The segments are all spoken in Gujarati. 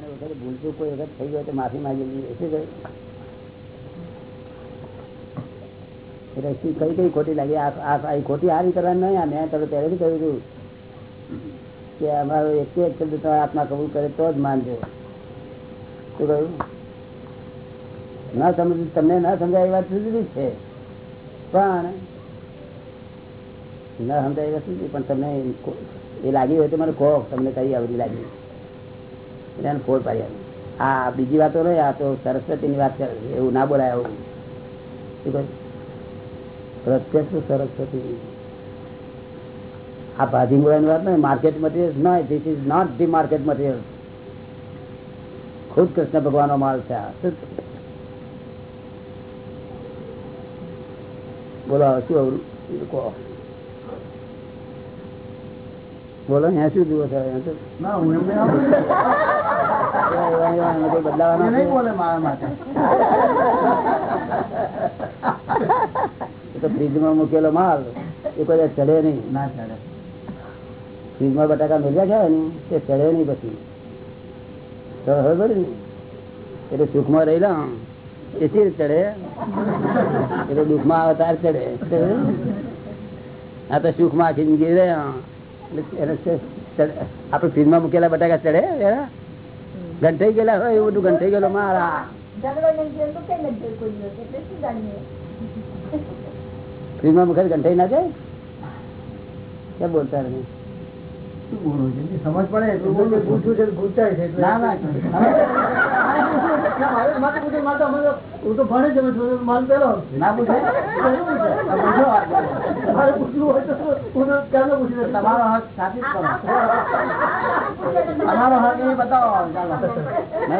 અને વખતે ભૂલતું કોઈ વખત થઈ ગયો તો માફી માંગી લઈએ શું કહ્યું કઈ કઈ ખોટી લાગી? આ ખોટી હારી કરવાની મેં તમે પહેલેથી કહ્યું હતું કે અમારો એક એક શબ્દ તમારે આત્મા કબૂલ કરે તો જ માનજો. શું કહ્યું? ના સમજ, તમને ના સમજાય એ વાત જુદી છે. પણ ના સમજાય વાત પણ તમને એ લાગી હોય તો મને કહો, તમને કઈ આવડી લાગી. એને ફોડ પાડી આપી. આ બીજી વાતો નહીં, આ તો સરસ્વતીની વાત એવું ના બોલાય આવું. પ્રત્યક્ષ સરસ્વતી. આ ભાજી બોલાની વાત નહીં માર્કેટ મટીરિયલ નહીં this is not the market material ખુદ કૃષ્ણ ભગવાનનો માલ છે આ. શું બોલો, શું આવું? બોલો અહીંયા શું જુઓ છો તો. ફ્રીજમાં મૂકેલો માલ એ કોઈ ચડે નહીં. ના ચાલે ફ્રીજમાં બટાકા મેળવ્યા છે ને તે ચડે નહીં પછી. તો ખબર ને એટલે સુખમાં રહેલા. એથી ચડે. એટલે દુઃખમાં આવે તાર ચડે. આ તો સુખમાં આખી જિંદગી રહે એટલે ફ્રીજ ફ્રીજમાં મૂકેલા બટાકા ચડે? ગંઠાઈ ગયેલા હોય એવું બધું ગંઠાઈ ગયેલો મારા. ફ્રીજમાં મૂકેલ ગંઠાઈ ના જાય? ક્યાં બોલતા રહે? શું બોલવું છે? સમજ પડે? ના ના. હું તો ભણે જ માલ પેલો ના પૂછે? તમારો હક સાબિત તમારો હક એ બતાવો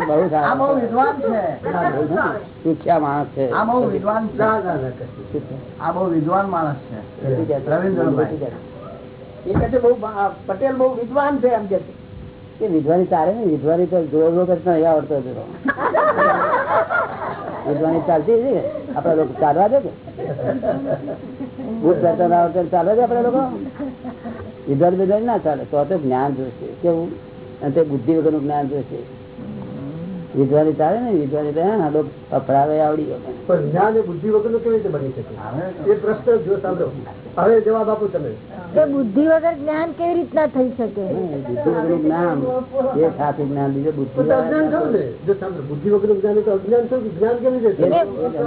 બહુ આ બહુ વિદ્વાન છે શીખ્યા માણસ છે આ બહુ વિદ્વાન. આ બહુ વિદ્વાન માણસ છે રવિન્દ્રભાઈ. એ છે બહુ પટેલ બહુ વિદ્વાન છે એમ કે છે. વિધવાની ચાલે ને વિધવાની તો જોર જોર કરતા આવડતો હતો વિધવાની ચાલતી હતી ને આપડે લોકો ચાલવા દે કે? ના આવડતા ચાલવા દે આપડે લોકો? ઇધર વિધવાન ના ચાલે. તો જ્ઞાન જોશે. કેવું? અને તે બુદ્ધિ વગરનું જ્ઞાન જોશે. વિધવાની ચાલે ને હા લોકો અફડાવે આવડી પણ જ્ઞાન એ બુદ્ધિ વગર કેવી રીતે બની શકે? એ પ્રશ્ન જો સાંભળો. હવે જવાબ આપો તમે કે બુદ્ધિ વગર જ્ઞાન કેવી રીતના થઈ શકે? બુદ્ધિ વગર જ્ઞાન એ સાથે જ્ઞાન બીજું બુદ્ધિ તો અજ્ઞાન થયું ને જો સાંભળો બુદ્ધિ વગર જ્ઞાન તો અજ્ઞાન થયું જ્ઞાન કેવી રીતે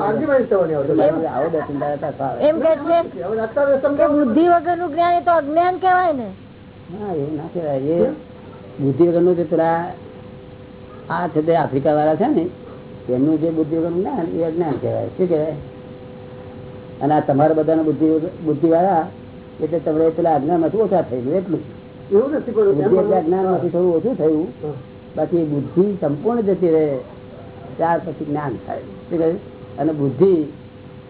આર્ગ્યુમેન્ટ થવાની આવો બે ત્રણ હતા એમ કે છે હવે અત્યારે કે સમજાવો. બુદ્ધિ વગરનું જ્ઞાન એ તો અજ્ઞાન કહેવાય ને. ના એવું ના કહેવાય. એ બુદ્ધિ વગરનું જે પેલા આ છે તે આફ્રિકા વાળા છે ને એમનું જે બુદ્ધિ જ્ઞાન એ અજ્ઞાન કહેવાય. શું કહેવાય? અને આ તમારા બધાના બુદ્ધિ બુદ્ધિ વાળા એટલે તમને પેલા અજ્ઞાનમાંથી ઓછા થઈ ગયું એટલું. એવું નથી બુદ્ધિ એટલે અજ્ઞાનમાંથી થોડું ઓછું થયું બાકી બુદ્ધિ સંપૂર્ણ જતી રહે ત્યાર પછી જ્ઞાન થાય. શું કહ્યું અને બુદ્ધિ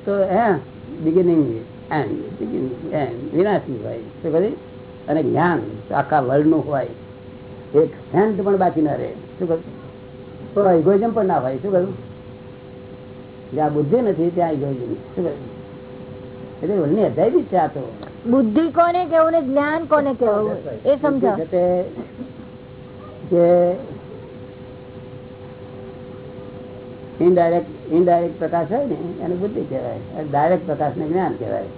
તો હે બિગિનિંગ એન્ડ બિગિનિંગ એન્ડ વિનાશી હોય. શું કહ્યું અને જ્ઞાન આખા વર્લ્ડનું હોય. એક સેન્ટ પણ બાકી ના રહે. શું કહ્યું પણ ઇગોઇઝમ પણ ના હોય શું કહ્યું જ્યાં બુદ્ધિ નથી ત્યાં ઇગોઇઝમ શું કહ્યું એટલે ઓલની અધ્યાય છે આ તો. બુદ્ધિ કોને કેવું ને જ્ઞાન કોને કેવું એ સમજાવ બુદ્ધિ છે તે જે ઇનડાયરેક્ટ ઇનડાયરેક્ટ પ્રકાશ હોય ને એને બુદ્ધિ કહેવાય. ડાયરેક્ટ પ્રકાશ ને જ્ઞાન કહેવાય.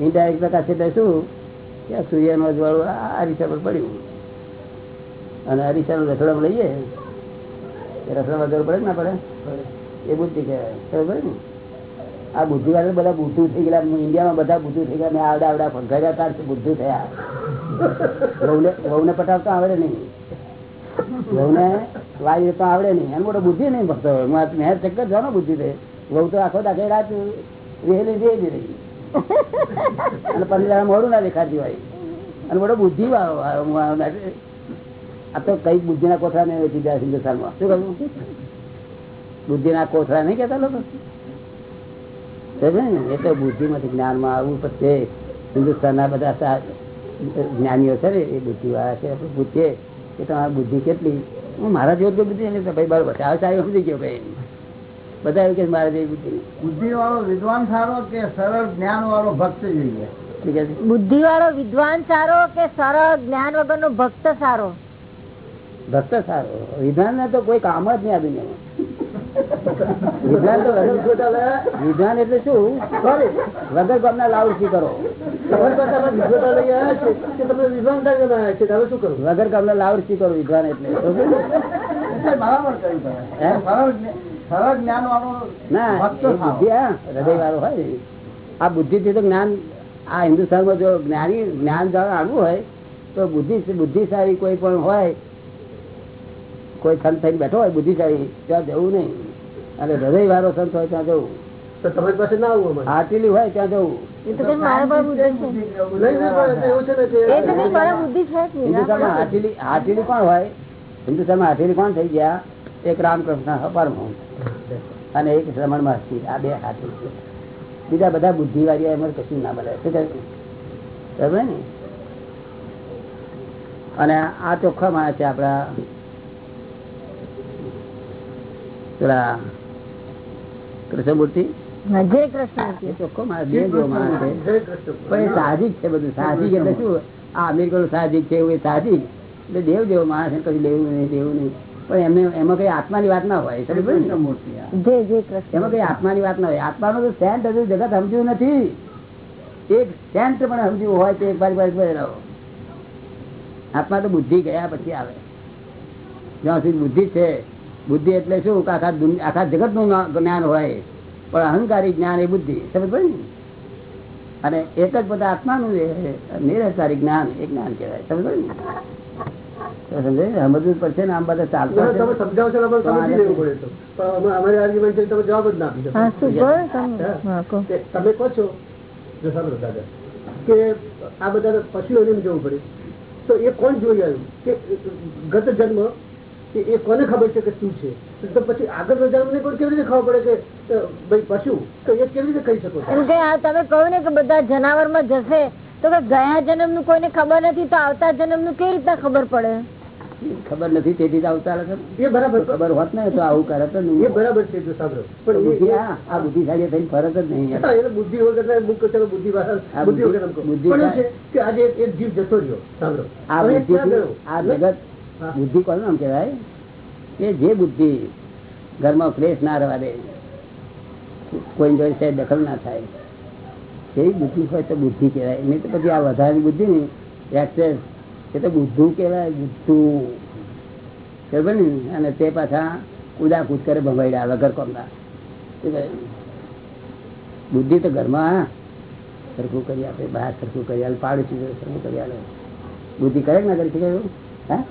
ઇનડાયરેક્ટ પ્રકાશ એટલે શું? કે સૂર્યનું અજવાળું આ પર પડ્યું. અને અરીસાનું રસોડામાં લઈએ. રસોડામાં જરૂર પડે ના પડે? એ બુદ્ધિ કહેવાય. ને? આ બુદ્ધિ વાળા બધા બુદ્ધુ થઈ ગયા ઇન્ડિયામાં બધા બુદ્ધુ થઈ ગયા. મેં આવડા આવડા તાર બુદ્ધુ થયા. વહુને પટાવતા આવડે નહીં. વહુને વાયુ તો આવડે નહીં. એમ મોટો બુદ્ધિ નહીં ભક્તો મેં ચક્કર જવાનો બુદ્ધિ થઈ વહુ તો આખો દાખે રાત વેલી જઈ જ રહી. અને પંદર મોડું ના દેખાતી હોય. અને મોટો બુદ્ધિ વાળો. આ તો કઈ બુદ્ધિના કોથળા ને વેચી જાય હિન્દુસ્તાનમાં શું કહ્યું? બુદ્ધિના કોથળા નહીં કેતા લોકો? ને? બુદ્ધિ માંથી જ્ઞાનમાં આવવું પછી હિન્દુસ્તાનના બધા જ્ઞાનીઓ છે ને એ બુદ્ધિ વાળા છે. આપણે પૂછીએ કે તમારી બુદ્ધિ કેટલી? હું મારા જેવું તો બુદ્ધિ નહીં ભાઈ બરોબર. આવે સાહેબ સમજી ગયો ભાઈ. બધા એવું કે મારા જેવી બુદ્ધિ બુદ્ધિ વાળો વિદ્વાન સારો કે સરળ જ્ઞાન વાળો ભક્ત જોઈએ? બુદ્ધિ વાળો વિદ્વાન સારો કે સરળ જ્ઞાન વગરનો ભક્ત સારો? ભક્ત સારો. વિધાન ને તો કોઈ કામ જ નહીં આ વિધાન તો વિધાન એટલે શું? વગર ગામના લાઉડ સ્પીકરો વગર ગામના લાઉડ સ્પીકરો વિધાન એટલે? આ બુદ્ધિ થી તો જ્ઞાન આ હિન્દુસ્તાનમાં જો જ્ઞાની જ્ઞાન જાણવું હોય તો બુદ્ધિ બુદ્ધિશાળી કોઈ પણ હોય કોઈ સંત થઈને બેઠો હોય બુદ્ધિશાળી ત્યાં જવું નહીં. અને હૃદય વાળો સંત હોય ત્યાં જવું. તો તમારી પાસે ના હોય ત્યાં બુદ્ધિ બુદ્ધિ કોણ હોય? હિન્દુસ્તાનમાં કોણ થઈ ગયા? એક રામકૃષ્ણ પરમહંસ. અને એક શ્રમણ મહર્ષિ આ બે હાથેલી છે. બીજા બધા બુદ્ધિવાળી એમ કશું ના મળે. શું કહે ને? અને આ ચોખ્ખા માણસ છે આપડા પેલા કૃષ્ણમૂર્તિ હા, જય કૃષ્ણ એ ચોખ્ખો માણસ બે જેવો માણસ છે જય કૃષ્ણ પણ કૃષ્ણમૂર્તિ સાહજિક છે બધું. સાહજિક એટલે શું? આ અમેરિકન સાહજિક છે એવું સાહજિક. એટલે દેવ જેવો માણસ છે, લેવું નહીં દેવું નહીં. પણ એમને એમાં કઈ આત્માની વાત ના હોય એમાં કઈ આત્માની વાત ના હોય. આત્માનો તો સેન્ટ હજુ જગત સમજ્યું નથી. એક સેન્ટ પણ સમજ્યું હોય તો એક બાજુ રહો. આત્મા તો બુદ્ધિ ગયા પછી આવે. જ્યાં સુધી બુદ્ધિ છે બુદ્ધિ એટલે શું કે આખા આખા જગતનું જ્ઞાન હોય પણ અહંકારી જ્ઞાન એ બુદ્ધિ સમજ પડે ને? અને એક જ બધા આત્માનું નિરહકારી જ્ઞાન એ જ્ઞાન કહેવાય સમજ પડે ને? સમજવું પડશે ને આમ બધા ચાલતા તમે. સમજાવો છો અમારે પડે તો. પણ અમે- અમારી આર્ગ્યુમેન્ટ છે તમે જવાબ જ ના આપી શકો. હા શું? કહો તમે. કહો. કે છો જો સાંભળો દાદા કે આ બધા પશુઓને જવું પડે. તો એ કોણ જોઈ આવ્યું? કે ગત જન્મ એ કોને ખબર છે કે શું છે? તો પછી આગળ જન્મને પણ કેવી રીતે ખબર પડે કે ભાઈ પશુ? તો એ કેવી રીતે કહી શકો એમ કે તમે કહ્યું ને કે બધા જનાવરમાં જશે તો કે ગયા જન્મનું કોઈને ખબર નથી તો આવતા જન્મનું કેવી રીતના ખબર પડે? ખબર નથી તેથી જ અવતાર હશે? ને. એ બરાબર. ખબર હોત ને તો આવું કરે એ બરાબર છે જો સાંભળો. પણ બુદ્ધિ આ આ બુદ્ધિશાળી થઈને ફરક જ નહીં એટલે બુદ્ધિ વગર બુક ચલો બુદ્ધિ વગર કે આજે એક- જીવ જતો રહ્યો સાંભળો. આ જગત. બુદ્ધિ કોનું નામ કહેવાય? કે જે બુદ્ધિ ઘરમાં ક્લેશ ના રહેવા દે કોઈ સાહેબ દખલ ના થાય એવી બુદ્ધિ હોય તો બુદ્ધિ કહેવાય. નહીં તો પછી આ વધારાની બુદ્ધિ ને એક્સેસ એ તો બુદ્ધુ કહેવાય, બુદ્ધું. બરાબર ને? અને તે પાછા કુદાકૂદ કરે ભંભાઈડા વગર કોમના. બુદ્ધિ તો ઘરમાં સરખું કરી આપે, બહાર સરખું કરી આપે, પાડોશી સરખું કરી આપે. બુદ્ધિ કરે ના કરી? શકે હા?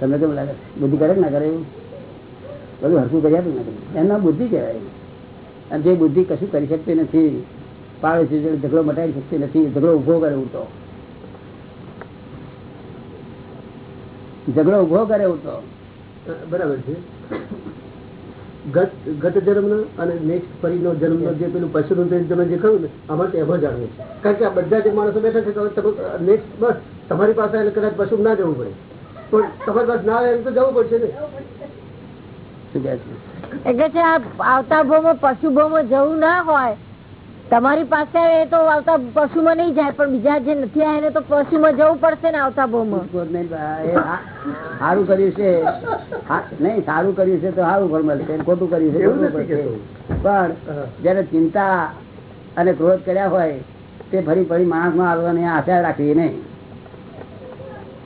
તમને કેમ લાગે? બુદ્ધિ કરે ના કરે બધું હરકું કર્યા ના કરે. એમના બુદ્ધિ કહેવાય. અને જે બુદ્ધિ કશું કરી શકતી નથી, પાડે છે ઝઘડો મટાડી શકતી નથી, ઝઘડો ઊભો કરે ઉઠો ઝઘડો ઊભો કરે ઉઠો બરાબર છે. ગત જન્મનો અને નેક્સ્ટ ફરીનો જન્મનો જે પેલું પશુનું જે તમે જે કહ્યું ને અમારે તો એમાં જાણવું છે. કારણ કે આ બધા જે માણસો બેઠા છે નેક્સ્ટ તમારી પાસે કદાચ પશુ ના જવું પડે. પાસે ના આવે એમ તો જવું પડશે ને. શું કહે છે? એટલે છે આવતા ભાવમાં પશુ ભાવમાં જવું ના હોય. તમારી પાસે આવે એ તો આવતા પશુમાં નહીં જાય પણ બીજા જે નથી આવે તો પશુ માં જવું પડશે ને આવતા ભાવમાં સારું કર્યું છે. હા, નહીં સારું કર્યું છે તો સારું ફળ મળશે ખોટું કર્યું છે. પણ જયારે ચિંતા અને ક્રોધ કર્યા હોય તે ફરી ફરી માણસમાં આવવાની આશા રાખવી નહીં.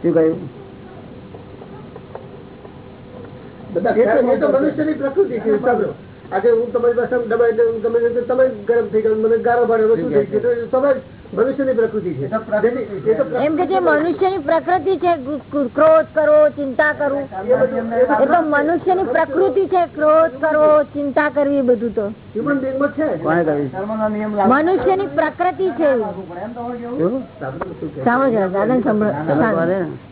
શું કહ્યું બધા એ તો- એ તો મનુષ્યની પ્રકૃતિ છે આજે હું તમારી પાસે દબાઈ દઉં ગમે તમે ગરમ થઈ ગયો મને ગારો ભાડે શું થઈ ગયું તો એ સ્વાભાવિક મનુષ્યની પ્રકૃતિ છે. પ્રકૃતિ એમ કે જે મનુષ્યની પ્રકૃતિ છે ક્રો- ક્રો- ક્રોધ કરવો ચિંતા કરવું એ તો મનુષ્યની પ્રકૃતિ છે ક્રોધ કરવો ચિંતા કરવી બધું તો. મનુષ્ય મનુષ્યની પ્રકૃતિ છે.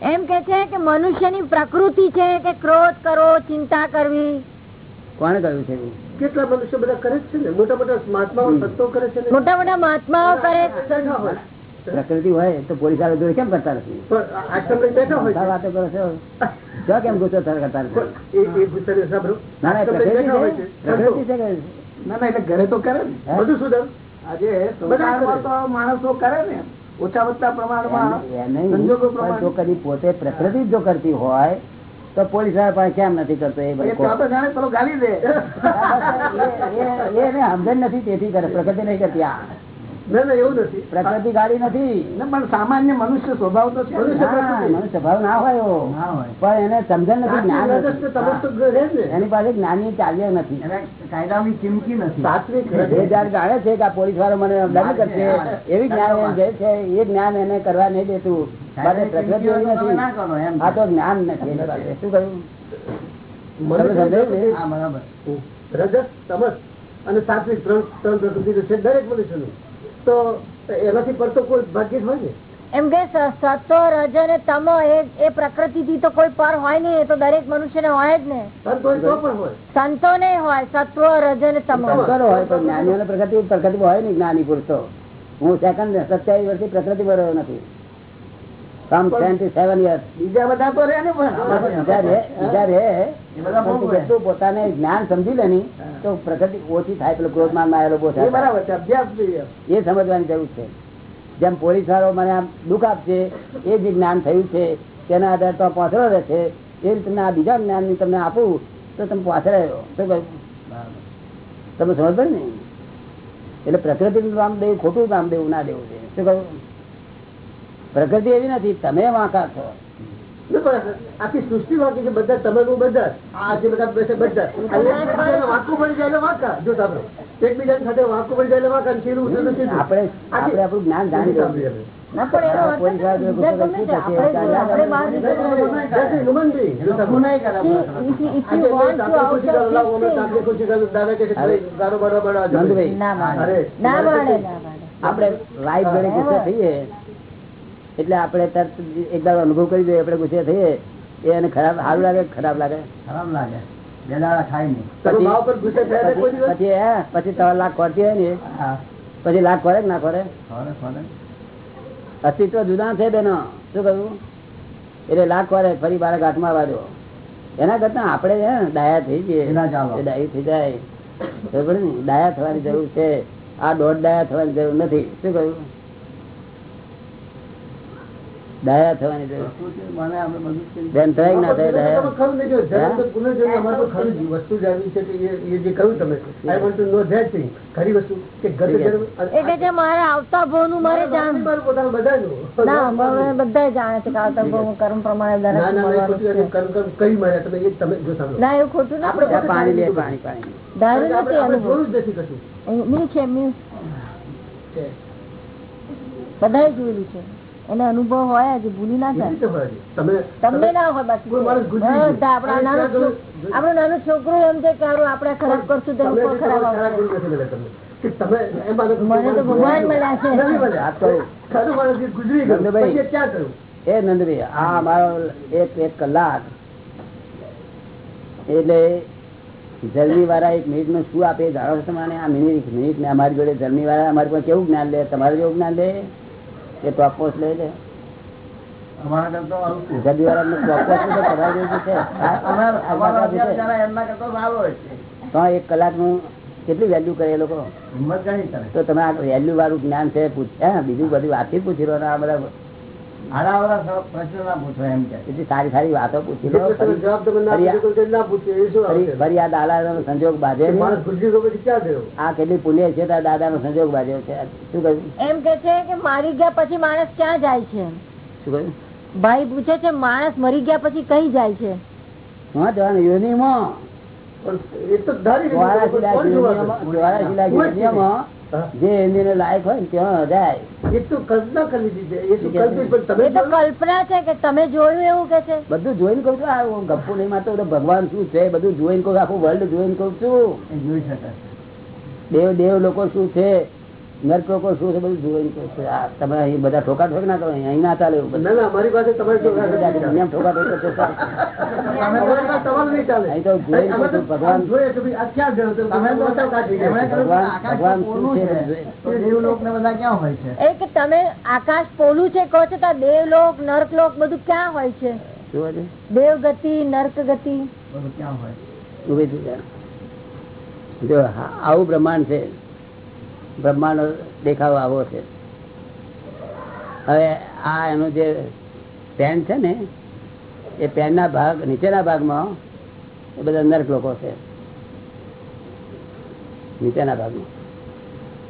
એમ ને. કે છે. કે મનુષ્યની પ્રકૃતિ છે કે ક્રોધ કરવો ચિંતા કરવી. કોને કહ્યું છે? કેટલા મનુષ્ય બધા કરે છે ને? મોટા મોટા મહાત્માઓ સંતો કરે છે મોટા મોટા મહાત્માઓ કરે પ્રકૃતિ હોય તો પોલીસવાળા જોડે કેમ કરતા નથી? વાતો કરો છો? જો કેમ ગુસ્સો કરતા ના ના પ્રકૃતિ છે. ના ના એટલે ઘરે તો કરે ને બધું મધુસૂદન આજે તો માણસો કરે ને. ઓછા વધતા પ્રમાણમાં. સંજોગો જો કદી પોતે પ્રકૃતિ જો કરતી હોય તો પોલીસવાળા કેમ નથી કરતો એ ગાલી દે એ- એને સમજણ નથી તેથી કરે પ્રગતિ નહીં કરતી આ ના ના એવું નથી. પ્રકૃતિ ગાડી નથી. પણ સામાન્ય મનુષ્ય સ્વભાવ તો છે. મનુષ્ય સ્વભાવ ના હોય. પણ એને સમજણ નથી જ્ઞાન એની પાસે જ્ઞાની ચાલ્યો નથી. કાયદાની ચીમકી નથી. સાત્વિક એ જયારે જાણે છે કે આ પોલીસ વાળો મને દંડ કરશે. એવી જ્ઞાન એને જે છે એ જ્ઞાન એને કરવા નહીં દેતું. પ્રકૃતિ નથી. એમ આ તો જ્ઞાન નથી એની પાસે. શું કહ્યું? રજસ તમસ અને સાત્વિક ત્રણ ત્રણ પ્રકૃતિ છે દરેક મનુષ્યનું. તો એનાથી પડતો કોઈ ભાગ્ય હોય ને. એમ કે સ- રજ અને તમો એ એ પ્રકૃતિ થી તો કોઈ પર હોય નઈ એ તો દરેક મનુષ્યને હોય જ ને. સંત ને હોય સત્વ રજ અને તમો. હોય પ્રકૃતિ પ્રકૃતિ હોય નહીં જ્ઞાની પુરુષો. હું સેકન્ડ સત્યાવીસ વર્ષથી પ્રકૃતિ પર રહ્યો નથી. કામ સેવન યર્સ બીજા બધા તો રે ને બીજા રે પોતાને જ્ઞાન સમજી લે ની તો પ્રગતિ ઓછી થાય પેલો ક્રોધમાનમાં આવેલો એ થાય. બરાબર છે અભ્યાસ એ સમજવાની જરૂર છે. જેમ પોલીસ વાળો મને આમ દુઃખ આપશે એ જે જ્ઞાન થયું છે તેના આધારે તો પાછળ રહેશે એ રીતે આ બીજા જ્ઞાન તમને આપું તો તમે પાછળ રહ્યો શું કહ્યું તમે સમજ પડે ને? એટલે પ્રકૃતિનું નામ દેવું ખોટું નામ દેવું ના દેવું છે. શું કહ્યું પ્રકૃતિ એવી નથી તમે વાંકા છો. ના, આખી સૃષ્ટિ વાંકી છે બધા તમે બધા આ જે બધા બેસે બધા. વાંકું પડી જાય વાંકા જો સાંભળો. એકબીજા સાથે વાંકું પડી જાય વાંકા અને સીધું સીધું. આપણે આપણે આપણું જ્ઞાન જાણી આપણે છે, લાઈફ જોડે ગુસ્સે થઈએ? એટલે આપણે તરત એકદમ અનુભવ કરી દઈએ આપણે ગુસ્સે થઈએ એ એને ખરાબ સારું લાગે ખરાબ લાગે? ખરાબ લાગે. પછી દિવસ? પછી હે પછી ત્રણ લાખ ખોરતી હોય ને પછી લાખ ખોરે ના ખોરે અસ્તિત્વ જુદા છે બેનો. શું કહ્યું? એટલે લાખ ખોરે ફરી બાર હાથમાં વાજો એના કરતા આપણે હે ડાયા થઈ જઈએ. એના ચાલો. એ ડાયું થઈ જાય. ને ડાયા થવાની જરૂર છે. આ દોઢ ડાયા થવાની જરૂર નથી. શું કહ્યું? અમારે તો ખરું જ. વસ્તુ જાણવી છે કે એ- એ જે કહ્યું તમે. I want to know that thing. ખરી વસ્તુ કે ગત જન્મ એ કે છે મારે આવતા ભાવનું મારે જાણ. ના બધા જાણે છે કે આવતા ભાવ કર્મ પ્રમાણે ના, ના, ના, ખોટી. ના એવું ખોટું નથી. પાણી લે પાણી પાણી દારૂ નથી અનુભવ. મિલ્ક છે છે. બધાએ જોયેલું છે. એને અનુભવ હોય જ ભૂલી ના. તમે તમને ના હોય આપણા નાનું છોકરું એમ છે કે આપડે ખરાબ કરશું તો ખરાબ માનો મને તો ભગવાન મળ્યા છે. ગુજરી એ નંદભાઈ આ અમારો એક એક કલાક. એટલે જલ્દી વાળા એક મિનિટનું શું આપે જાણો છો તમારે આ મિનિટ મિનિટ ને અમારી જોડે જર્મી વાળા અમારી પણ કેવું જ્ઞાન લે? તમારે કેવું જ્ઞાન લે? એ ટોપોસ લે. એક કલાકનું કેટલી વેલ્યુ કરે એ લોકો? તો તમે આ વેલ્યુ વાળું જ્ઞાન છે પૂછ્યા બીજું બધું વાતથી પૂછી લો આ બધા સર એમ કે. સારી વાતો પૂછી લો. ફરી- ના સંજોગ બાજે આ કેટલી પુણ્ય છે દાદા નો સંજોગ બાજ્યો છે. શું કહ્યું? એમ કે છે કે મારી ગયા પછી માણસ ક્યાં જાય છે? શું કહ્યું? ભાઈ પૂછે છે માણસ મરી ગયા પછી કઈ જાય છે? હા જવાનું જ એની લાયક હોય ને ત્યાં જાય. એ તો કલ્પના કરી છે. શું કલ્પિત પણ તમે એ તો જોયું? કલ્પના છે કે તમે જોયું એવું કે છે? બધું જોઈને કઉ છું. આ ગપ્પુ નહીં મારતો ભગવાન શું છે? બધું જોઈને કહું આખું વર્લ્ડ જોઈને કઉ છું. દેવ દેવ લોકો શું છે? નર્ક લોકો શું છે બધું કહું તમે અહીં બધા ઠોકા ઠોક ના કરો અહીં ના ચાલે ના અમારી પાસે તમારી ઠોકા ઠોક કરશે અહીં તો ભગવાન કે તમે ભગવાન- આકાશ ભગવાન પોલું છે છે? બધું? તો દેવલોક ને બધા ક્યાં હોય એ કે તમે આકાશ પોલું છે કહો છો તો દેવલોક નર્કલોક બધું ક્યાં હોય છે? દેવ ગતિ નર્ક ગતિ બધું ક્યાં હોય. જો હા, આવું બ્રહ્માંડ છે. બ્રહ્માંડ દેખાવો આવો છે. હવે આ એનું જે પેન છે ને, એ પેનના ભાગ, નીચેના ભાગમાં, એ બધા નર્ક લોકો છે. નીચેના ભાગમાં.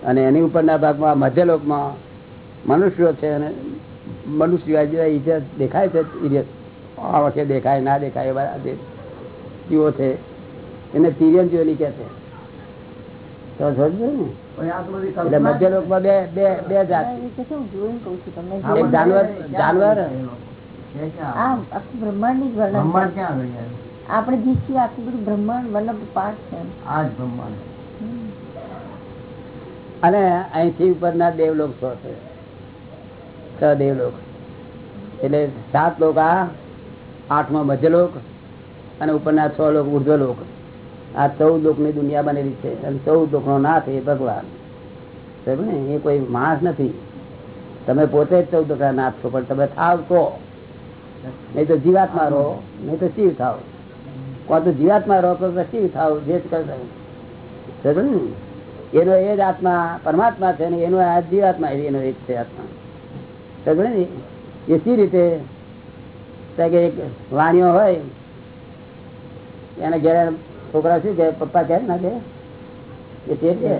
અને એની ઉપરના ભાગમાં મધ્યલોકમાં મનુષ્યો છે અને મનુષ્ય ઈજત દેખાય છે ઈજત આ વખતે દેખાય, ના દેખાય એવા જીવો છે, એને તિર્યન જીવો કે છે. તો એટલે મધ્ય લોકમાં બે બે બે જાત. એક જાનવર- જાનવર. લોકો? બ્રહ્માંડની બ્રહ્માંડ ક્યાં ગયા આપણે જે છીએ આખું બધું બ્રહ્માંડ વલ્લભ પાઠ છે આ જ બ્રહ્માંડ. અને અહીંથી ઉપરના દેવલોક છો. છે છ દેવલોક એટલે સાત લોક આ આઠમાં મધ્યલોક અને ઉપરના છ લોક ઉર્ધ્વલોક. આ ચૌદ લોકની દુનિયા બનેલી છે. અને ચૌદ લોક નો નાથ એ ભગવાન. ને, એ કોઈ માણસ નથી. તમે પોતે જ ચૌદ ના નાથ છો, પણ તમે થાવ તો. નહીં તો જીવાત્મા રહો, નહીં તો શિવ થાવ. તો જીવાત્મા રહો, તો શિવ થાવ, જે કરતા ને, એનો એ જ આત્મા પરમાત્મા છે ને, એનો આ જીવાત્મા એનો એક છે આત્મા. સમજ્યો ને, એ સી રીતે? એક વાણીઓ હોય, એને ઘેર છોકરા શું કે પપ્પા કે ના કે એ તે કે?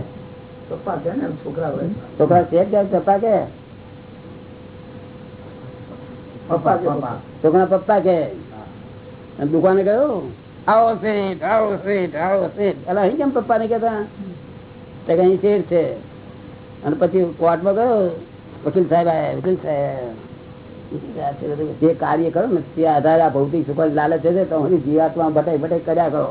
પપ્પા છે ને છોકરા છોકરા છે કે? પપ્પા કે? છોકરા પપ્પા કે? દુકાને ગયો? આવો શેઠ આવો શેઠ આવો શેઠ. એટલે અહીં કેમ પપ્પા ને કેતા કે અહીં શેઠ છે. અને પછી કોર્ટમાં ગયો? વકીલ સાહેબ આયા વકીલ સાહેબ. જે કાર્ય કરો ને તે આધારે આ ભૌતિક સુખ લાલચ છે તો જીવાત્મા ભટાઈ ભટાઈ કર્યા કરો.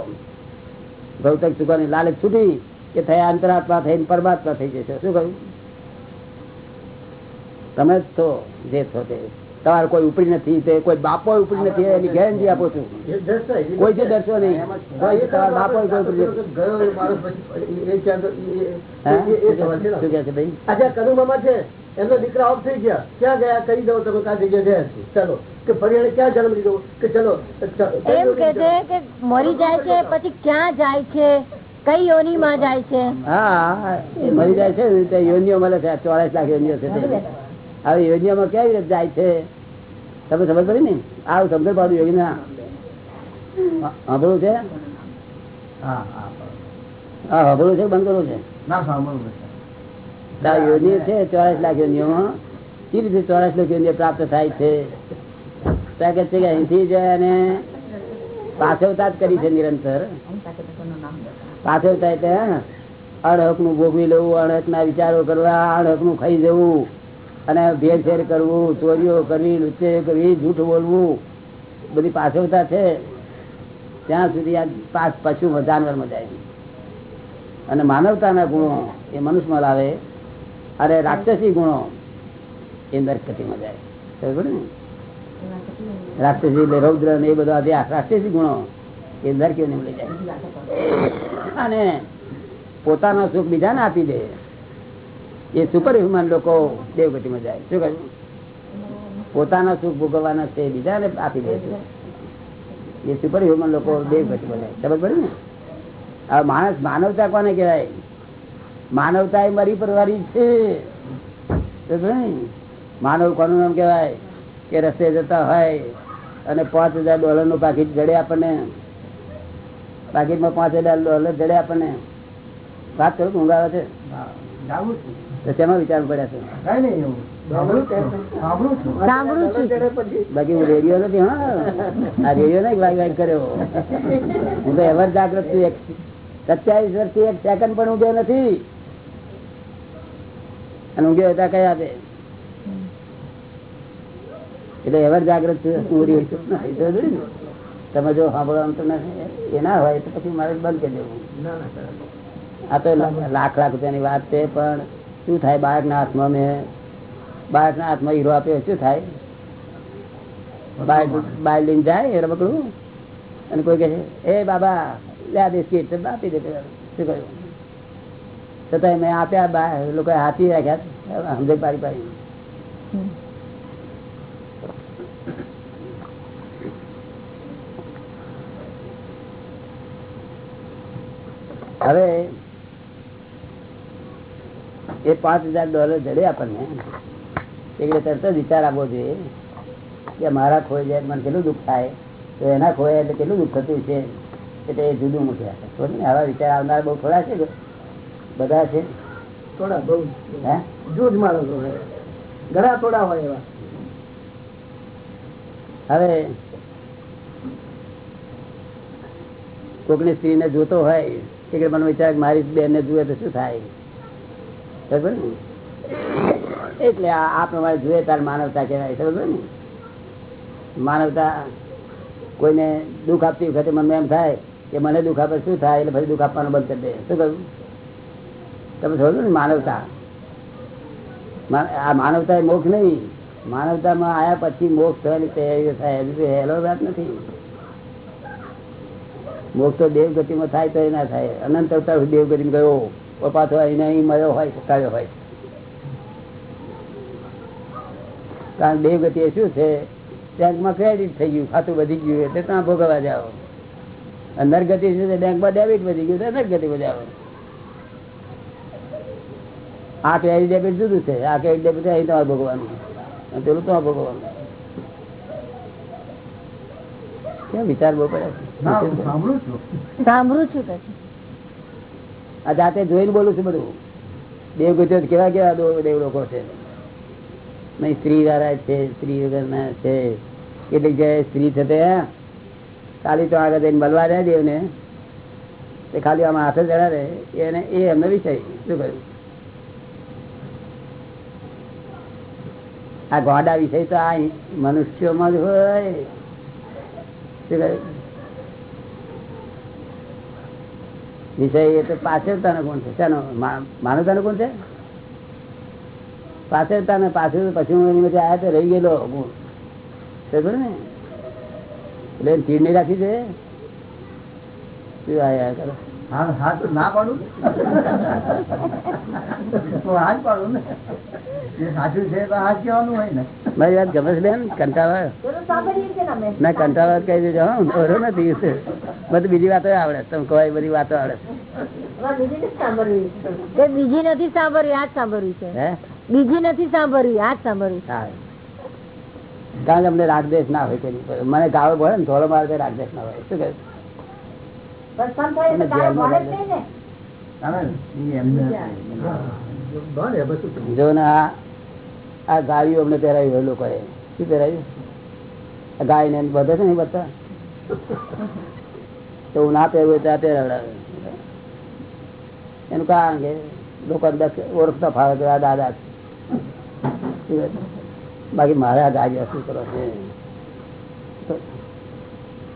ભૌતિક સુખોની લાલચ છૂટી કે થયા અંતરાત્મા થઈને પરમાત્મા થઈ જશે. શું કહ્યું? તમે જ છો જે છો તે. તમારે કોઈ ઉપરી નથી તે કોઈ બાપો ઉપરી નથી એની ગેરંટી આપો છું. કોઈ છે ડરશો નહીં. તમારા બાપો કોઈ ઉપરી સવાલ છે. શું ભાઈ? એમના દીકરા ઓફ થઈ ગયા. ક્યાં ગયા? કહી દઉં તમે કાં જગ્યા ગયા છો. ચાલો. કે ફરી ક્યાં જન્મ લીધો? કે ચલો એમ કે છે કે મરી જાય છે પછી ક્યાં જાય છે કઈ યોનીમાં જાય છે? હા મરી જાય છે તે યોનિઓ મળે છે ચોરાસ લાખ યોનિઓ છે. હવે યોનિઓમાં કેવી રીતે જાય છે? તમે સમજ પડી ને? આવું સમજ પાડું યોગી ના સાંભળવું છે? હા હા. હા સાંભળવું છે બંધ કરવું છે? ના સાંભળવું છે યોનિ છે ચોરાસ લાખ યોનિઓમાં. કેવી રીતે ચોરાસ લાખ યોનિઓ પ્રાપ્ત થાય છે? ત્યાં છે કે અહીંથી જ અને પાછવતા જ કરી છે નિરંતર. પાછવતા એટલે અણહકનું ભોગવી લેવું અણહક ના વિચારો કરવા અણહકનું ખાઈ જવું, અને ભેરફેર કરવું, ચોરીઓ કરવી લુચ્ચે કરવી, જૂઠ બોલવું, બધી પાછળતા છે. ત્યાં સુધી આ પશુ જાનવરમાં જાય અને માનવતાના ગુણો એ મનુષ્યમાં લાવે, અને રાક્ષસી ગુણો એ નરકતીમાં જાય બરાબર ને? એટલે રૌદ્ર ને એ બધા રાષ્ટ્રજી ગુણો, એ નરકીઓને લઈ જાય? અને પોતાના સુખ બીજાને આપી દે, એ સુપર હ્યુમન લોકો દેવગતિમાં જાય. શું કહ્યું? પોતાના સુખ ભોગવવાના છે બીજાને આપી દે એ સુપર હ્યુમન લોકો દેવગતિમાં જાય. ખબર પડે ને? હવે માણસ માનવતા કોને કહેવાય? માનવતા એ મરી પરવારી છે. માનવ કોનું નામ કહેવાય? કે રસ્તે જતા હોય અને પાંચ હજાર ડોલરનું પાકીટ જડે આપણને. પાકીટમાં પાંચ હજાર ડોલર જડે આપણને. વાત કરું ઊંઘ આવે છે? તેમાં વિચાર પડ્યા છે? કઈ નહીં એવું. સાંભળું છું. સાંભળું છું. સાંભળું છું. ચડે પછી. બાકી હું રેડિયો નથી હા. આ રેડિયો ને વાગ વાગ કર્યો. હું તો એવર જાગૃત છું એક સત્યાવીસ વર્ષથી એક સેકન્ડ પણ ઊંઘ્યો નથી. અને ઊંઘ્યો હતા કયા છે એટલે એવર. ના, તો ને. તમે જો સાંભળવાનું એ ના હોય તો પછી મારે બંધ કરી દેવું. ના ના. આ તો લાખ લાખ રૂપિયાની વાત છે પણ શું થાય બાળકના હાથમાં મેં? બાળકના હાથમાં હીરો આપ્યો શું થાય? બાર લઈને જાય એ રમકડું અને કોઈ કહે છે એ બાબા લે આ બિસ્કીટ તો આપી દે. શું કહ્યું? છતાંય મેં આપ્યા બા લોકોએ હાથી રાખ્યા. સમજે પાડી પાડી. હવે એ પાંચ હજાર ડોલર જડે આપણને. એટલે તરત જ વિચાર આપવો જોઈએ કે મારા ખોઈ જાય મને કેટલું દુઃખ થાય? તો એના ખોયા એટલે કેટલું દુઃખ થતું છે એટલે એ જુદું મૂક્યા છે? આવા વિચાર આવનાર બહુ થોડા છે બધા છે? થોડા બહુ. હે? જૂજ માણસો ઘણા થોડા હોય એવા. હવે કોકની સ્ત્રીને જોતો હોય કે મને વિચાર મારી બેન ને જુએ તો શું થાય? બરાબર ને? એટલે આ પ્રમાણે જુએ તાર માનવતા કહેવાય બરાબર ને? માનવતા કોઈને દુઃખ આપતી વખતે મને એમ થાય કે મને દુઃખ આપે શું થાય? એટલે ફરી દુઃખ આપવાનું બંધ કરી દે. શું કહ્યું? તમે સમજો ને માનવતા. આ માનવતા એ મોક્ષ નહીં. માનવતામાં આયા પછી મોક્ષ થવાની તૈયારીઓ થાય. હજુ હેલો વાત નથી. મોક્ષ તો દેવગતિમાં થાય તો ના થાય. અનંત અવતાર દેવગતિમાં ગયો પાછો અહીં અહીં મળ્યો હોય ટકાયો હોય. કારણ દેવગતિ એ શું છે? બેંકમાં ક્રેડિટ થઈ ગયું, ખાતું વધી ગયું એટલે ત્યાં ભોગવવા જાઓ. અંદર ગતિ છે? બેંકમાં ડેબિટ વધી ગયું અંદર ગતિ બજાવો આ ક્રેડિટ ડેબિટ જુદું છે. આ ક્રેડિટ ડેબિટ અહીં તમારે ભોગવાનું પેલું તમારે ભોગવાનું કેમ વિચાર બહુ પડે સાંભળું છું. આ જાતે જોઈને બોલું છું બધું. દેવ ગુજરાત કેવા કેવા દો- દેવ લોકો છે. નહીં સ્ત્રી વાળા છે સ્ત્રી વગરના છે. કેટલીક જગ્યાએ સ્ત્રી થતે ખાલી તો આગળ જઈને બલવા રહે દેવને. તે ખાલી આમાં હાથે જણા રહે. એને એ એમનો વિષય શું કહ્યું આ ગોડા વિષય તો આ મનુષ્યોમાં જ હોય. શું કહ્યું વિષય એ તો પાછળતાનો ગુણ છે. શાનો? માનવતાનો ગુણ છે? પાછળતા ને પાછળ પછી હું એની તો રહી ગયેલો ગુણ. સમજો ને? એટલે ચીડ નહીં રાખી છે? શું આયા કરો? હા હા તો ના પાડું? તો હા પાડું ને. સાચું છે તો કહેવાનું હોય ને. મારી વાત ગમે છે બેન? કંટાળા ના કંટાળા કહી દેજો હા નથી બધું બીજી વાતો આવડે તમે કહો બધી વાતો આવડે. બીજી નથી સાંભળવી. આ જ સાંભળવી છે. હે? બીજી નથી સાંભળવી આ જ સાંભળવી કારણ કે અમને રાગદેશ ના હોય મને ગાળો પડે ને થોડો મારે રાગદેશ ના હોય. શું કહે? જો ને આ ગાયું અમને પહેરાવી હોય લોકોએ. શું પહેરાવ્યું? ગાય ને બધે છે ને બધા? તો હું ના પહેરવું ત્યાં પહેરાવડાવે. એનું કારણ કે લોકો દસ ઓળખતા ફાવે કે આ દાદા? બાકી મારે આ ગાય શું કરો છે? તો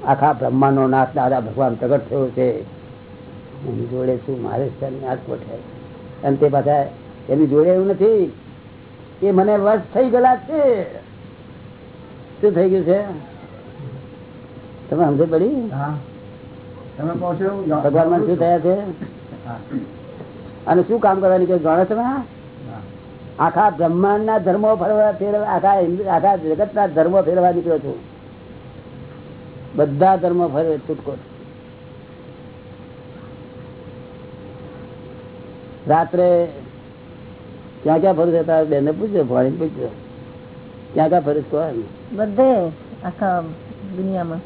આખા બ્રહ્મા નો નાથ દાદા ભગવાન પ્રગટ થયો છે. એની જોડે શું મારે નાથ કોઠે અને તે પાછા એની જોડે એવું નથી. એ મને વશ થઈ ગયેલા છે. શું થઈ ગયું છે? તમે સમજ પડી? ભગવાન મને શું થયા છે? અને શું કામ કરવાની કે જાણો તમે આખા બ્રહ્માંડ ના ધર્મો ફરવા ફેરવા આખા આખા જગત ના ધર્મો ફેરવા નીકળ્યો છું. બધા ધર્મ ફરે છૂટકો રાત્રે ક્યાં ક્યાં ફરું છે? તારા બેને પૂછજો ભાણી પૂછજો. ક્યાં ક્યાં ફરું કહો બધે આખા દુનિયામાં.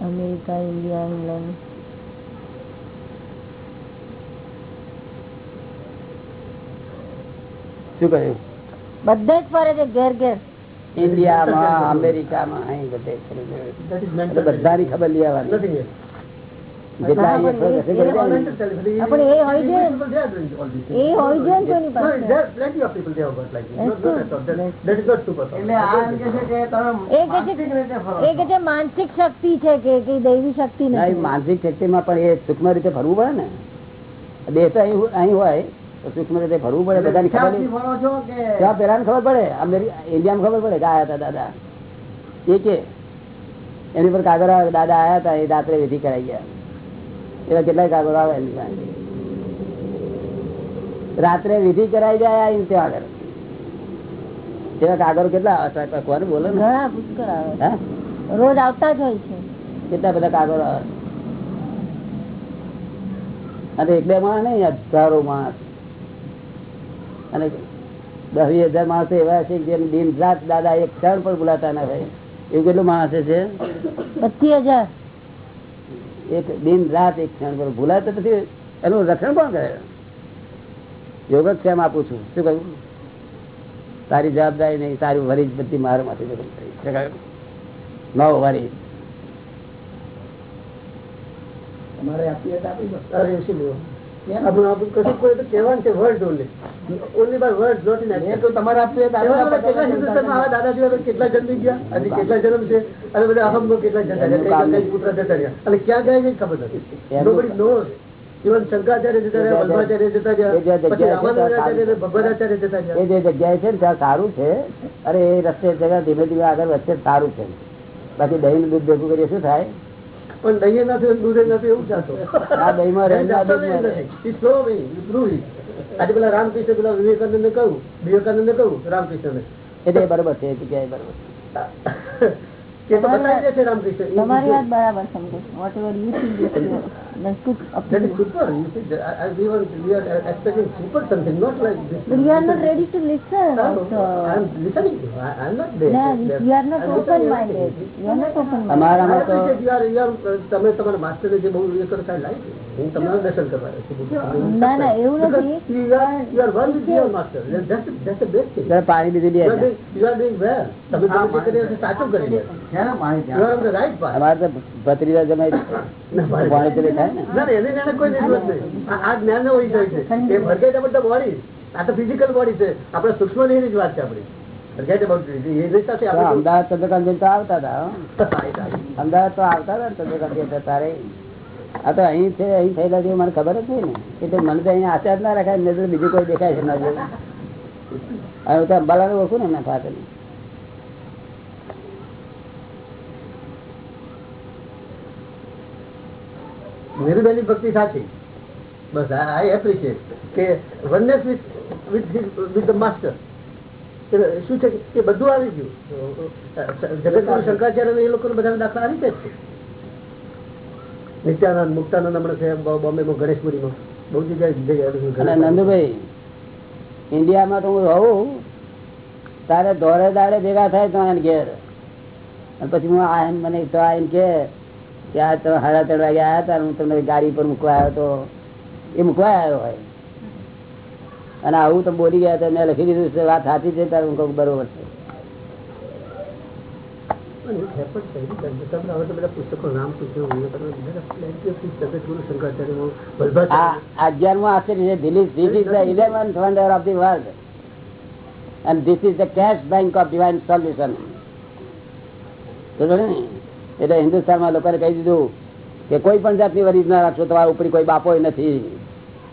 America India England. શું કહ્યું? બધે જ ફરે છે ઘેર ઘેર. ઇન્ડિયામાં અમેરિકામાં અહીં બધે. બધાની ખબર લઈ આવવાની માનસિક શક્તિ છે કે કે દૈવી શક્તિ માનસિક શક્તિમાં પણ એ સૂક્ષ્મ રીતે ફરવું પડે ને દેહ તો અહીં અહીં હોય સૂક્ષ્મ રીતે ફરવું પડે બધાની ખબર ત્યાં પેલા ખબર પડે? ઇન્ડિયામાં ખબર પડે કે આયા હતા દાદા. એ કે એની પર કાગળ દાદા આયા હતા એ રાત્રે વિધિ કરાઈ ગયા. એવા કેટલાય કાગળ આવે એની પાસે. રાત્રે વિધિ કરાઈ જાય ત્યાં આગળ. એવા કાગળ કેટલા આવે? બોલો ઘણા પુષ્કળ આવે. રોજ આવતા જ હોય છે. કેટલા બધા કાગળ આવે? અને એક બે માણસ નહીં હજારો માણસ. અને દસ હજાર માણસો એવા છે જેમ દિન રાત દાદા એક ક્ષણ પણ બોલાતા ના હોય એવું કેટલું માણસ છે બત્રીસ હજાર. એક દિન રાત એક ક્ષણ પર ભૂલાય તો પછી એનું રક્ષણ કોણ કરે? યોગક્ષેમ આપું છું. શું કહ્યું? તારી જવાબદારી નહીં તારી વરી બધી મારા માથે. નવ વરી. તમારે આપીએ તો આપી. લેવું? આપણું આપણું કશું કોઈ તો કહેવાનું છે word only only by word not in તો તમારે આપીએ તો એવા આપી બધા કેટલા હિન્દુસ્તાનમાં આવા દાદાજી કેટલા જન્મી ગયા અને કેટલા જન્મ છે અને બધા અહમનો કેટલા જતા રહ્યા કઈ કઈ પુત્ર જતા રહ્યા. અને ક્યાં ગયા છે ખબર નથી. શંકરાચાર્ય જતા રહ્યા વલ્ભાચાર્ય જતા રહ્યા પછી જગ્યાએ છે રામાનુજાચાર્ય અને ભગવદાચાર્ય જતા એ જે જગ્યાએ છે ને ત્યાં સારું છે અરે એ રસ્તે જગ્યા ધીમે ધીમે આગળ વચ્ચે સારું છે. બાકી દહીં દૂધ ભેગું કરીએ શું થાય? પણ દહીં નથી દૂધે નથી એવું જાતો. આ દહીં માં ને. આજે પેલા રામકૃષ્ણ પેલા વિવેકાનંદ કહ્યું વિવેકાનંદ કહ્યું રામકૃષ્ણ એટલે એ બરોબર છે જગ્યાએ બરોબર તમારી વાત બરાબર સમજો whatever you we are not ready to listen also. I'm listening I'm not there. No, you are not. You are not you are- you are, uh, તમે તમારા માસ્ટરને જે બહુ એ કરો like it. હું તમારું દર્શન કરવા આવ્યો છું. ના ના એવું Because નથી you are you are one with your master. That's the- that's the best thing. જરા પાણી લે. તમે જે કરી સાચું કરી રહ્યા ને. અમારે તો ભત્રીજા પાણી થાય ને? ના, ના. આ તો ફિઝિકલ બોડી છે. સૂક્ષ્મની જ વાત છે અમદાવાદ ચંદ્રકાંત તો આવતા હતા. અમદાવાદ તો આવતા હતા ને ચંદ્રકાંત તારે. આ તો અહીં છે અહીં થયેલા છે મને ખબર જ નહીં ને. એટલે મને તો અહીંયા આચાર ના રાખાય નજર બીજું કોઈ દેખાય છે નજર અને હું તો અંબાલાને ઓળખું ને એમના સાથે નિર્દયની ભક્તિ સાચી. બસ આઈ એપ્રિશિએટ કે oneness with with with the master શું છે કે બધું આવી ગયું. જગતગુરુ શંકરાચાર્ય એ લોકો બધા દાખલા આવી જ છે. નિત્યાનંદ, મુક્તાનંદ હમણાં છે, બો- બોમ્બેમાં ગણેશપુરીમાં. બહુ જગ્યાએ નંદુભાઈ, ઇન્ડિયામાં તો હું રહું, તારે દોરે દાડે ભેગા થાય તો ઘેર. પછી હું આ મને તો આ એમ કે આ તો સાડા ત્રણ વાગે આવ્યા હતા હું તમને ગાડી પર મૂકવા આવ્યો તો એ મૂકવા આવ્યો હોય. અને આવું તો બોલી ગયા તો મેં લખી દીધું છે વાત સાચી છે તારે હું કહું બરોબર છે. અગિયારમું આશ્ચર્ય છે this this is the eleventh wonder of the world solution. બરોબર ને? એટલે હિન્દુસ્તાનમાં લોકોને કહી દીધું કે કોઈ પણ જાતની વરીજ ના રાખશો તમારા ઉપરી કોઈ બાપો નથી.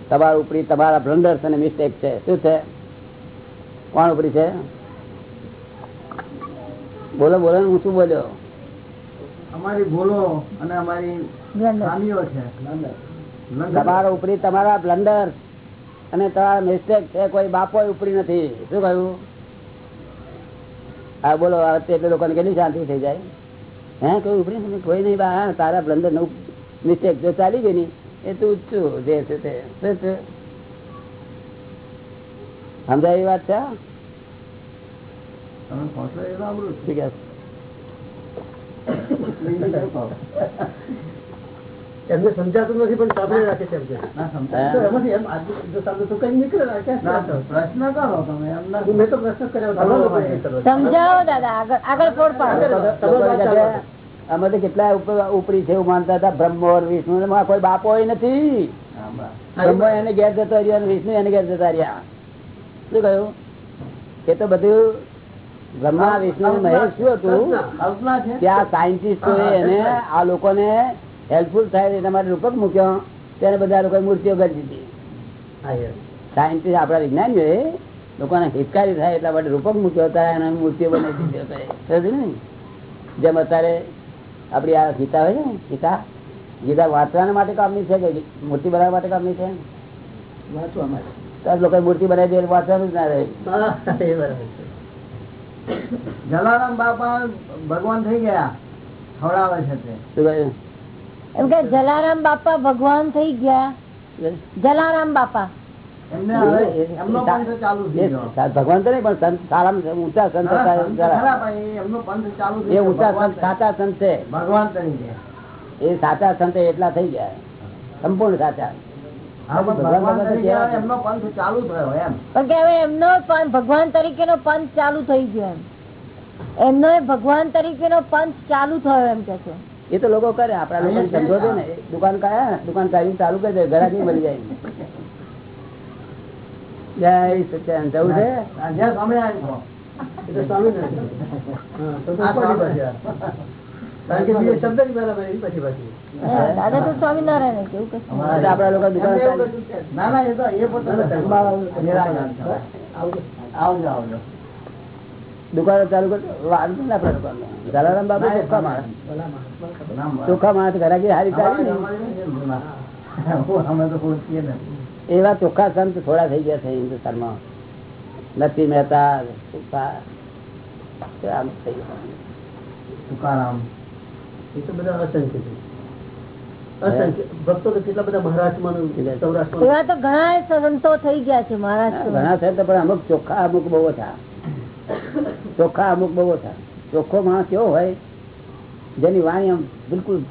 તમારા ઉપરી તમારા બ્લન્ડર્સ અને મિસ્ટેક છે. શું છે? કોણ ઉપરી છે? બોલો બોલો હું શું બોલ્યો? અમારી ભૂલો અને અમારી ખામીઓ છે. તમારા ઉપરી તમારા બ્લન્ડર અને તમારા મિસ્ટેક છે કોઈ બાપો ઉપરી નથી. શું કહ્યું? હા બોલો તે લોકોને કેટલી શાંતિ થઈ જાય? હે કોઈ ઉપરી કોઈ નહીં બા હા, તારા બ્લન્ડરનું મિસ્ટેક જો ચાલી ગઈ ની એ તું છું જે છે તે. સમજાય વાત છે? તમે એમને સમજાતું નથી પણ સાંભળી રાખે છે? પ્રશ્ન કરો તમે મેં તો પ્રશ્ન કર્યો. સમજાવો દાદા. આગળ અમે તો કેટલા ઉપરી છે એવું માનતા હતા? બ્રહ્મ વિષ્ણુ. એમાં કોઈ બાપો નથી. હા, એને ઘેર જતો રહ્યો વિષ્ણુ એને ઘેર જતા રહ્યા. શું કહ્યું? એ તો બધું બ્રહ્મા વિષ્ણુ મહેશ શું હતું? ત્યાં સાયન્ટિસ્ટો એને આ લોકોને હેલ્પફુલ થાય માટે રૂપક મૂક્યો. ત્યારે બધા લોકો મૂર્તિઓ કરી દીધી. સાયન્ટિસ્ટ આપણા વિજ્ઞાનીઓએ લોકોને હિતકારી થાય એટલા માટે રૂપક મૂક્યો હતા અને મૂર્તિઓ બનાવી દીધી હતા. ને? જેમ અત્યારે આપણી આ ગીતા હોય ને ગીતા? ગીતા વાંચવાના માટે કામની છે કે મૂર્તિ બનાવવા માટે કામની છે વાંચવા માટે. લોકો મૂર્તિ બનાવી દે વાંચવાનું જ ના રહે. જલારામ બાપા ભગવાન થઈ ગયા ખવડાવે છે? એમ કે જલારામ બાપા ભગવાન થઈ ગયા. જલારામ બાપા. ભગવાન તો નહીં પણ સંત સારામાં ઊંચા સંત એ ઊંચા સંત સાચા સંત છે. ભગવાન એ સાચા સંત એટલા થઈ ગયા. સંપૂર્ણ સાચા. ભગવાન ભગવાન તરીકે નો પંથ ચાલુ થયો પણ એમનો પણ ભગવાન તરીકેનો પંથ ચાલુ થઈ ગયો એમ. એમનો ભગવાન તરીકે નો પંથ ચાલુ થયો એમ કે છે. એ તો લોકો કરે આપડા લોકો ધંધો છે ને. દુકાન કાયા દુકાન કાઢી ચાલુ કરી દે ઘરાકી મળી જાય. જય સત્યાન જવું છે? આપડા લોકો દુકાન. આવજો આવજો. દુકાનો ચાલુ જલારામ બાબુ ચોખ્ખા માણસ. ચોખ્ખા માણસ ઘરાકી હારી એવા ચોખ્ખા સંત થોડા થઈ ગયા છે હિન્દુસ્તાનમાં. નરસિંહ મહેતા તુકારામ એ તો બધા અસંખ્ય છે. ભક્તો તો કેટલા બધા મહારાષ્ટ્રમાં સૌરાષ્ટ્રમાં એવા તો ઘણા સંતો થઈ ગયા છે મહારાષ્ટ્ર ઘણા છે પણ અમુક ચોખ્ખા અમુક બહુ ઓછા ચોખ્ખા અમુક બહુ ઓછા ચોખ્ખો માણસ કેવો હોય, જેની વાણી આમ બિલકુલ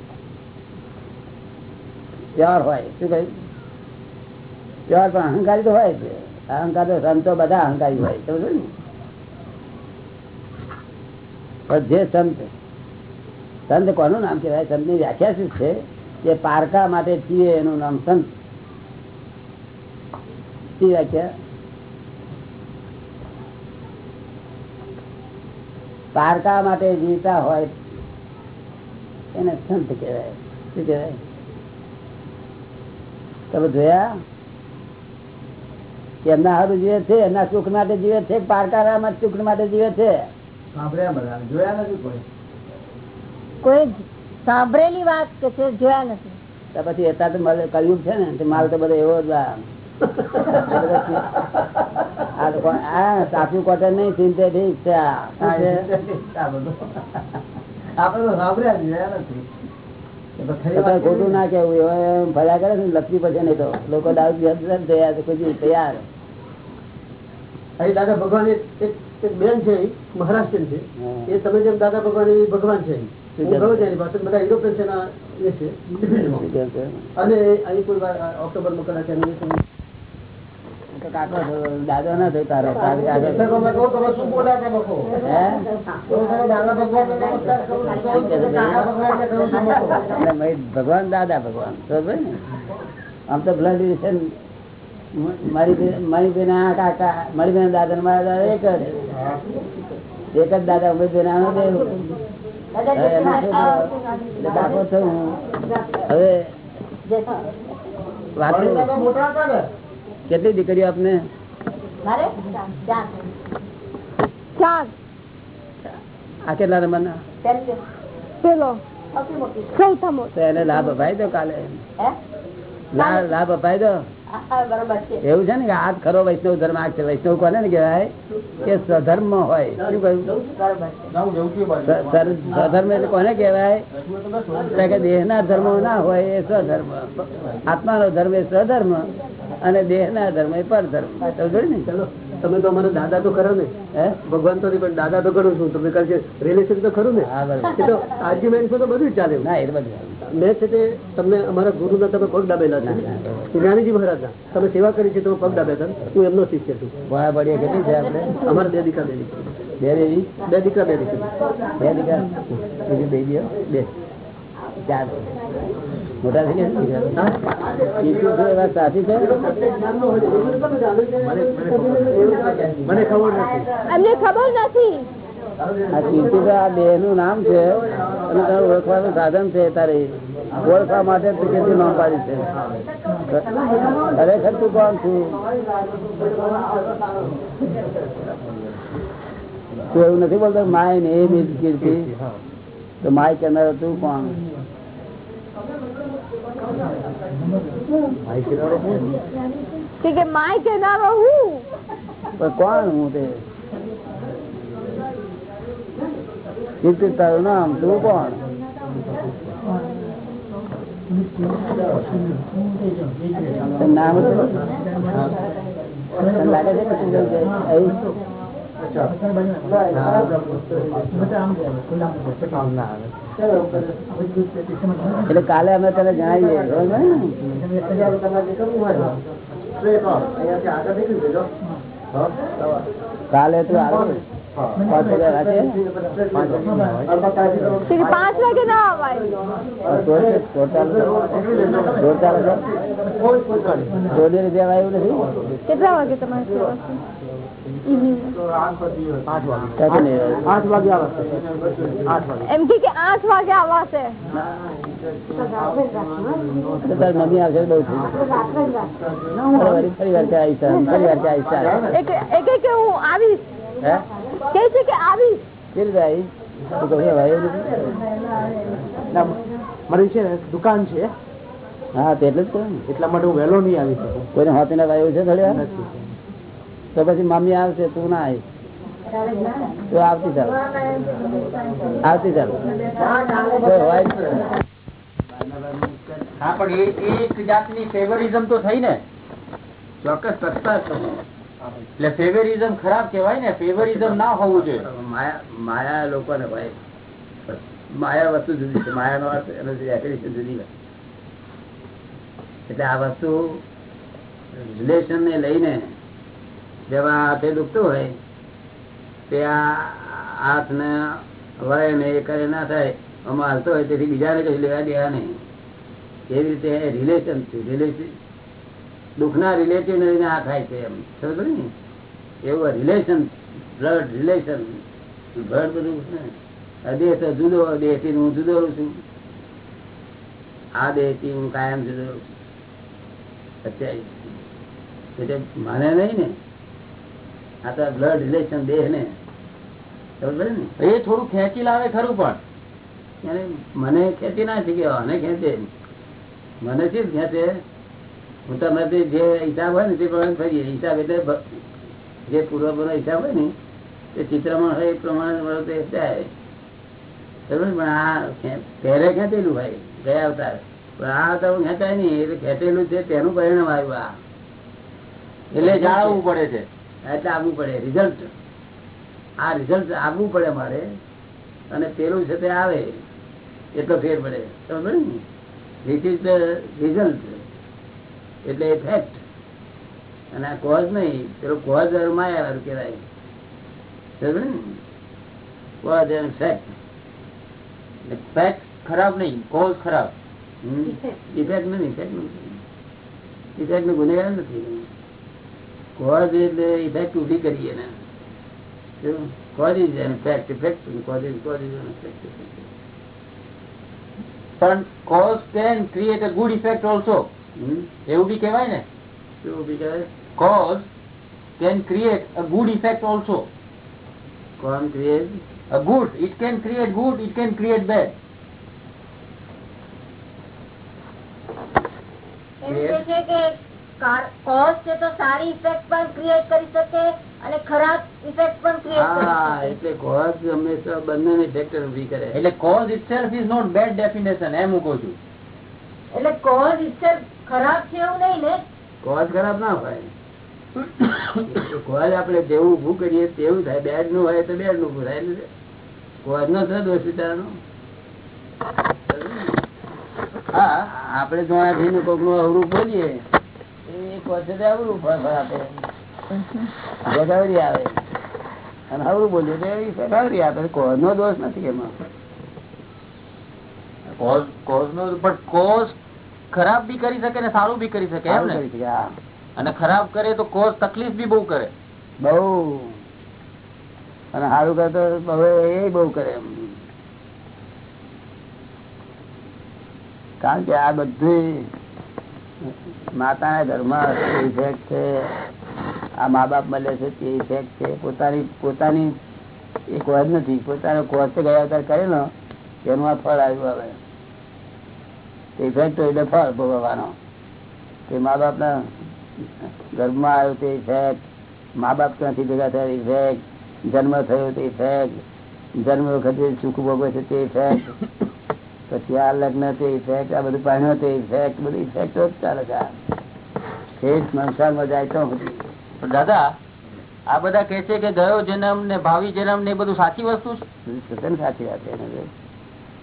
પ્યોર હોય. શું કહ્યું? પ્યોર પણ અહંકારી તો હોય. અહંકાર તો સંતો બધા અહંકારી હોય. સમજો ને? પણ જે સંત સંત કોનું નામ કહેવાય? સંતની વ્યાખ્યા શું છે? કે પારકા માટે છીએ એનું નામ સંત. વ્યાખ્યા? પારકા માટે જીવતા હોય એને સંત કહેવાય. શું કહેવાય? તમે જોયા? એમના હારું જીવે છે એમના સુખ માટે જીવે છે પારકા સુખ માટે જીવે છે? જોયા નથી કોઈ? કોઈ સાંભળેલી વાત કે છે જોયા નથી? પછી અત્યારે તો મળે કલયુગ છે ને. તે માલ તો બધો એવો જ સાચું કોટન નહીં સિન્થેટિક છે ખોટું ના કેવું ફર્યા કરે લપસી પછી નહીં તો લોકો દારૂ તૈયાર છે કોઈ તૈયાર દાદા ભગવાન એક બેન છે મહારાષ્ટ્ર છે એ તમે જેમ દાદા ભગવાન એ ભગવાન છે બધા યુરોપિયન છે? અને અહીં કોઈ વાર ઓક્ટોબરમાં કદાચ એનું એ સમય તો કાકો છો, દાદો ના થયું તારો ભગવાન દાદા ભગવાન. ને. આમ તો બ્લડ રિલેશન મારી મારી બેન કાકા મારી બેન દાદા ને મારા દાદા એક જ. એક જ દાદા ઉમેશ બેન આનો. દાખલો થયું? હું. હવે વાત કેટલી દીકરી આપને? આ કેટલા નંબરના? પેલો. સૌથી મોટો. એને લાભ અપાય દો કાલે. લા- લાભ અપાય દો. એવું છે ને કે આ ખરો વૈષ્ણવ ધર્મ આ છે. વૈષ્ણવ કોને ને કહેવાય? કે સ્વધર્મ હોય. શું કહ્યું? સ્વધર્મ એટલે કોને કહેવાય? કે દેહ ના ધર્મ ના હોય એ સ્વધર્મ. આત્માનો ધર્મ એ સ્વધર્મ અને દેહના ધર્મ એ પરધર્મ. સમજો ને? ચલો. તમે તો અમારા દાદા તો ખરો ને હે? ભગવાન તો પણ દાદા તો કરું છું. તમે કારણ કે રિલેશન તો ખરું ને? એ તો આર્ગ્યુમેન્ટ તો બધું જ ચાલે. ના એ બધું મેં છે તે તમને અમારા ગુરુના તમે પગ દાબેલા છે. જ્ઞાનીજી મહારાજ તમે સેવા કરી છે તમે પગ હતા હું એમનો શિષ્ય છું. પડીએ કેટલી છે આપણે? અમારા બે દીકરા બે દીકરી. બે દીકરા બે દીકરી. બે દીકરા? બે દીકરીઓ? બે. ચાર મોટા થઈ ગયા સાચી છે? મને ખબર નથી. ખબર નથી. આ કીર્તિ આ દેહનું નામ છે. અને તારું ઓળખવાનું સાધન છે તારે. ઓળખવા માટે તું કીર્તિ નામ પાડી છે. ખરેખર તું કોણ છું? તું એવું નથી બોલતો માય ને એ કીર્તિ. તો માય કેનાર તું કોણ? કે માય કેનારો હું? પણ કોણ હું તે? કીર્તિ તારું નામ તું કોણ? નામ લાગે છે? એટલે કાલે અમે તને જણાવીએ કાલે તું આવે? પાંચ વાગે ના અવાય? રૂપિયા આવ્યું નથી? કેટલા વાગે તમારે એમ કે કે આઠ વાગે આવાશે. મમ્મી આવશે બહુ થઈ ફરી ફરી વાર કે આવીશ ફરી કે આવીશ એક એક કે હું આવીશ. હે? કે છે કે આવીશ. કેવી આવીશ ના, મારી છે ને દુકાન છે. હા તે એટલે જ એટલા માટે હું વહેલો નહીં આવી શકું. કોઈને હોતીને વાયુ છે થોડી. તો પછી મમ્મી આવશે તું ના આવી તો આવતી ચાલ આવતી ચાલ તો હોય જ. હા પણ એ એક જાતની ફેવરિઝમ તો થઈ ને. ચોક્કસ પક્ષપાત એટલે ફેવરિઝમ ખરાબ કહેવાય ને ફેવરિઝમ ના હોવું જોઈએ. માયા માયા લોકોને ભાઈ માયા વસ્તુ જુદી છે. માયાનો અર્થ એનો ડેફિનેશન જુદી એટલે આ વસ્તુ રિલેશન ને લઈને જેવા હાથે દુખતું હોય, તે આ હાથ ને વળે ને એ કરે ના થાય, આમાં હાલતો હોય, તેથી બીજાને કઈ લેવા દેવા નહીં. એવી રીતે રિલેશન છે રિલેશન દુઃખના રિલેટિવ આ થાય છે એમ. ખબર ને? એવું રિલેશન બ્લડ રિલેશન બ્લડ બધું દેહ તો જુદો દેહથી હું જુદો રહું છું. આ દેહથી હું કાયમ જુદો અત્યારે. એટલે મને નહીં ને? આ તો બ્લડ રિલેશન દેહ ને. એ થોડું ખેંચી લાવે ખરું પણ. મને ખેંચી ના ખેંચે. મને શું ખેંચે? હું તમે જે હિસાબ હોય ને તે પ્રમાણે ફરીએ હિસાબ એટલે જે જે પૂર્વપૂર્વ હિસાબ હોય ને તે ચિત્રમાં હોય એ પ્રમાણે તે થાય. બરોબર પણ આ પહેરે પહેલે ખેંચેલું ભાઈ ગયા અવતાર. પણ આ અવતાર ખેંચાય નહીં એટલે ખેંચેલું છે તેનું પરિણામ આવ્યું આ. એટલે જાળવવું પડે છે. એટલે આવવું પડે રિઝલ્ટ આ રિઝલ્ટ આવવું પડે મારે અને પેલું છે તે આવે એટલો ફેર પડે. સમજ ને? ધીસ ઇઝ ધ રિઝલ્ટ એટલે ફેક્ટ અને આ કોઝ નહીં પેલો કોઝ માયા કહેવાય. સમજ ને? કોઝ એન્ડ ફેક્ટ ફેક્ટ ખરાબ નહીં કોઝ ખરાબ. ઇફેક્ટ નથી ઇફેક્ટ નથી. ઇફેક્ટનું ગુનેગાર નથી. કોઝ એટલે ઇફેક્ટ ઊભી કરી એને cause is an fact effect cause is cause is an fact પણ cause can create a good effect also એવું બી કહેવાય ને? એવું બી કહેવાય. Cause can create a good effect also can create a good it can create good it can create bad એમ કે છે કે કોઝ છે તો સારી ઇફેક્ટ પણ ક્રિએટ કરી શકે અને ખરાબ ઇફેક્ટ પણ ક્રિએટ કરી હા શકે એટલે કોઝ હંમેશા બંનેને ફેક્ટર ઊભી કરે એટલે cause itself is not bad definition એમ હું કહું છું. એટલે કોઝ ઇટસેલ્ફ ખરાબ છે એવું નહીં ને? કોઝ ખરાબ ના હોય. કોઝ આપણે જેવું ઊભું કરીએ તેવું થાય. બેડનું હોય તો બેડનું ઉભું થાય એટલે કોઝ નો છે દોષ વિચારનો હા આપણે જોણા જઈને કોઈકનું અવરું બોલીએ ગોદાવરી આવે. અને અવરું બોલીએ તો એ ગોદાવરી આપે. કોઝ નો દોષ નથી એમાં. કોઝ કોઝ નો પણ કોઝ ખરાબ બી કરી શકે ને સારું બી કરી શકે એમ ને. અને ખરાબ કરે તો કોઝ તકલીફ બી બહુ કરે. બહુ. અને સારું કરે તો બહુ એ બહુ કરે એમ. કારણ કે આ બધું માતાના ઘરમાં ઇફેક્ટ છે? આ મા બાપ મળે છે તે ઇફેક્ટ છે? પોતાની પોતાની એ કોઈ નથી, પોતાનો કોર્સ ગયા ત્યારે કરેલો તેનું આ ફળ આવ્યું હવે. ઇફેક્ટ એટલે ફળ ભોગવવાનો. તે મા બાપના ગર્ભમાં આવ્યો તે ઇફેક્ટ મા બાપ ક્યાંથી ભેગા થયા ઇફેક્ટ જન્મ થયો તે ઇફેક્ટ જન્મ વખતે સુખ ભોગવે છે તે ઇફેક્ટ પછી આ લગ્ન તે ઇફેક્ટ આ બધું પાણ્યો તે ઇફેક્ટ બધું ઇફેક્ટ જ ચાલે છે. સંસારમાં જાય તો દાદા આ બધા કે છે કે ગયો જન્મ ને ભાવિ જન્મ ને બધું સાચી વસ્તુ છે? સાચી વાત છે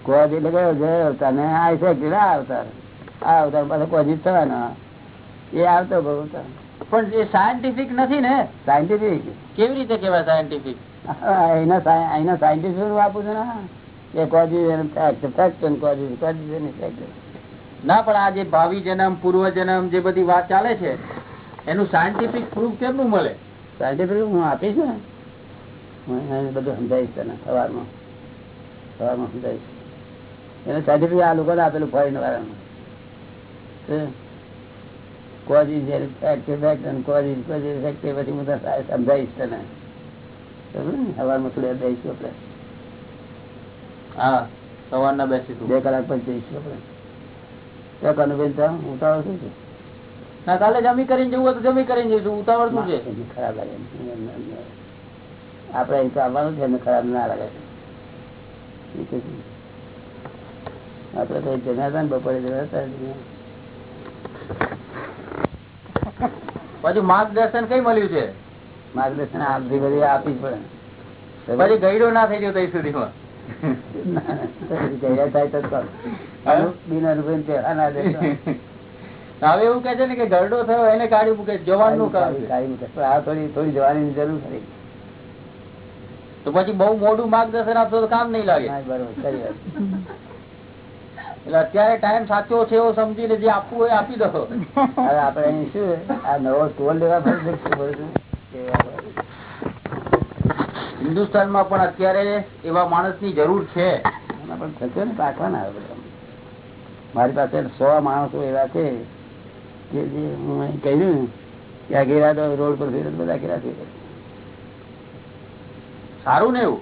કોઈ એટલે ગયો જય અવતાર ને આ કે આ અવતાર. આ અવતાર પાછો કોઈ થવાનો. એ આવતો બહુ પણ એ સાયન્ટિફિક નથી ને? સાયન્ટિફિક કેવી રીતે કેવાય સાયન્ટિફિક એના સાયન્ટિફિક આપું છું ને. અને ના પણ આ જે ભાવિ જન્મ, પૂર્વ જન્મ જે બધી વાત ચાલે છે, એનું સાયન્ટિફિક પ્રૂફ કેટલું મળે? સાયન્ટિફિક હું આપીશ ને? હું બધું સમજાવીશ તને, સવારમાં. સવારમાં સમજાવીશ. એને સાયન્ટિફિક આ લોકોને આપેલું ફોરેન વાળાનું કોઝિસ ફેક્ટ ફેક્ટ અને કોઝિસ કોઝિસ ફેક્ટ એ પછી હું તને સમજાવીશ તને. સવારમાં થોડી દઈશું આપણે? હા સવારના બેસીશું બે કલાક પછી જઈશું આપણે. ત્યાં કનુભાઈ ત્યાં ઉતાવળ શું છે? ના કાલે જમી કરીને જવું તો જમી કરીને જઈશું. ઉતાવળ શું છે? ખરાબ લાગે. આપડે અહીં તો આવવાનું છે એમને ખરાબ ના લાગે. આપડે તો જમ્યા હતા ને બપોરે જમ્યા હતા પછી માર્ગદર્શન કઈ મળ્યું છે? માર્ગદર્શન આપથી બધી આપી પડે. પછી ગયડો ના થઈ ગયો ત્યાં સુધીમાં. હવે એવું કે છે ને કે ગરડો થયો એને કાઢી મૂકે જવાનનું આ થોડી થોડી જવાની જરૂર ખરી. તો પછી બહુ મોડું માર્ગદર્શન આપશો તો કામ નહીં લાગે. બરોબર એટલે અત્યારે ટાઈમ સાચો છે એવો સમજીને જે આપવું હોય આપી દો. હવે આપડે શું આ નવો ટોલ લેવા હિન્દુસ્તાનમાં પણ અત્યારે એવા માણસની જરૂર છે. મારી પાસે સો માણસો એવા છે કે જે હું કહ્યું કે આ ઘેરા રોડ પર ફેરે બધા ઘેરા થઈ. સારું ને એવું?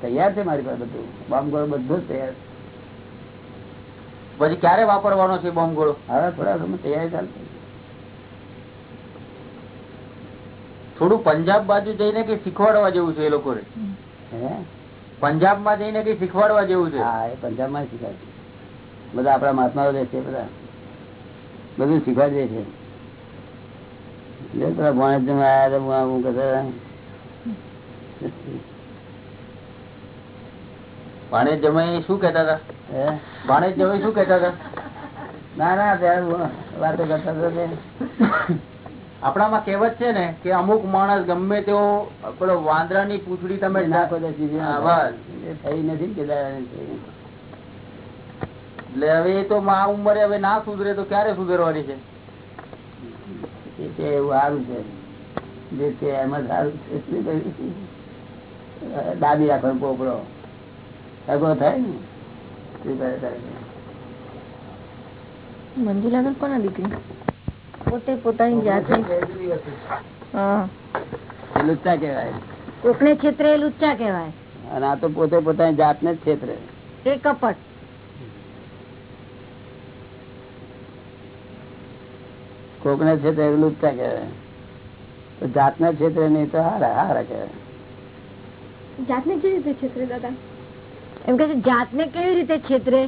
તૈયાર છે મારી પાસે બધું. બોમ્બ ગોળ બધું જ તૈયાર પછી ક્યારે વાપરવાનો છે બોમ્બ ગોળો હવે થોડા સમય તૈયારી ચાલશે થોડું પંજાબ બાજુ જઈને કઈ શીખવાડવા જેવું છે એ લોકો પંજાબમાં જઈને કઈ શીખવાડવા જેવું છે? હા એ પંજાબમાં શીખવાડે બધા આપડા મહાત્માઓ રહે છે બધા. બધું શીખવાડી દે છે. પેલા ભણેજ આવ્યા હતા હું કહેતા ભાણેજ જમાઈ શું કેતા હતા? હે? ભાણેજ જમાઈ શું કેતા હતા? ના ના ત્યારે વાતો કરતા હતા. આપણામાં કહેવત છે ને કે અમુક માણસ ગમે તેવો પેલો વાંદરાની પૂછડી તમે નાખો ના થઈ નથી કે એટલે હવે એ તો આ ઉંમરે હવે ના સુધરે તો ક્યારે સુધરવાની છે? એવું સારું છે. જે છે એમાં સારું છે? દાબી રાખવાનો પોપડો. સગો થાય ને? તારે? કોના દીકરી? પોતે પોતાની જાતે લુચ્ચા કેવાય કોકને છેતરે લુચ્ચા કેવાય અને આ તો પોતે પોતાની જાતને જ છેતરે. એ કપટ. કોકને છેતરે લુચ્ચા કેવાય તો જાતને છેતરે નહીં તો હારા હારા કેવાય જાતને કેવી રીતે છેતરે દાદા? એમ કે જાતને કેવી રીતે છેતરે?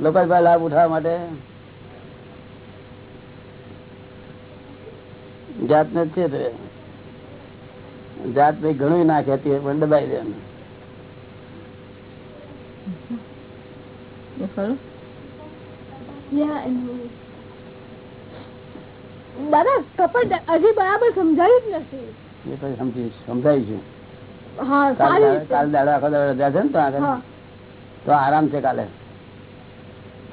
લોકો લાભ ઉઠાવવા માટે જાતને જ છેતરે જાત ભાઈ ઘણું ના કહેતી હોય પણ દબાઈ દે દાદા કપટ હજી બરાબર સમજાયું જ નથી. એ પછી સમજી સમજાવીશું હા કાલ કાલ દાડો આખો દાડો રજા છે ને તો આગળ. હા. તો આરામ છે કાલે.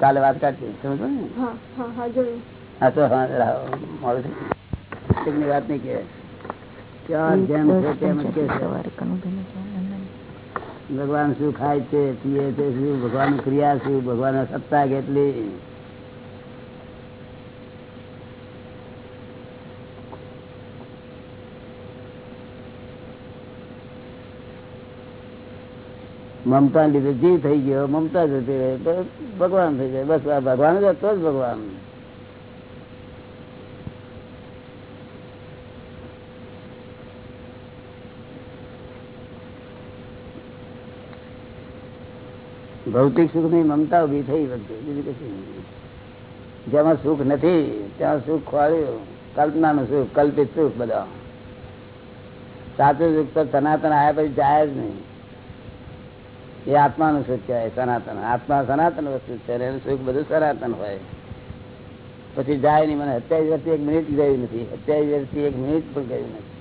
કાલે વાત કાઢશે સમજો ને? હા હા હા જોયું હા તો હા રાહ- મોડું થઈ ગયું. ની વાત નહીં કે ચાર જેમ છે તેમ જ કે છે ભગવાન શું ખાય છે પીએ છે શું ભગવાન ક્રિયા શું ભગવાન સત્તા કેટલી મમતા લીધે જીવ થઈ ગયો મમતા જતી રહે તો ભગવાન થઈ જાય બસ આ ભગવાન જ હતો જ ભગવાન ભૌતિક સુખની મમતા ઊભી થઈ બધું બીજું કશું નહીં. જેમાં સુખ નથી, ત્યાં સુખ ખોળ્યું કલ્પનાનું સુખ, કલ્પિત સુખ બધા. સાચું સુખ તો સનાતન આવ્યા પછી જાય જ નહીં. એ આત્માનું સુખ કહેવાય, સનાતન. આત્મા સનાતન વસ્તુ છે, અને એનું સુખ બધું સનાતન હોય. પછી જાય નહીં, મને અત્યાવીસ વર્ષથી એક મિનિટ ગયું નથી. અત્યાવીસ વર્ષથી એક મિનિટ પણ ગયું નથી.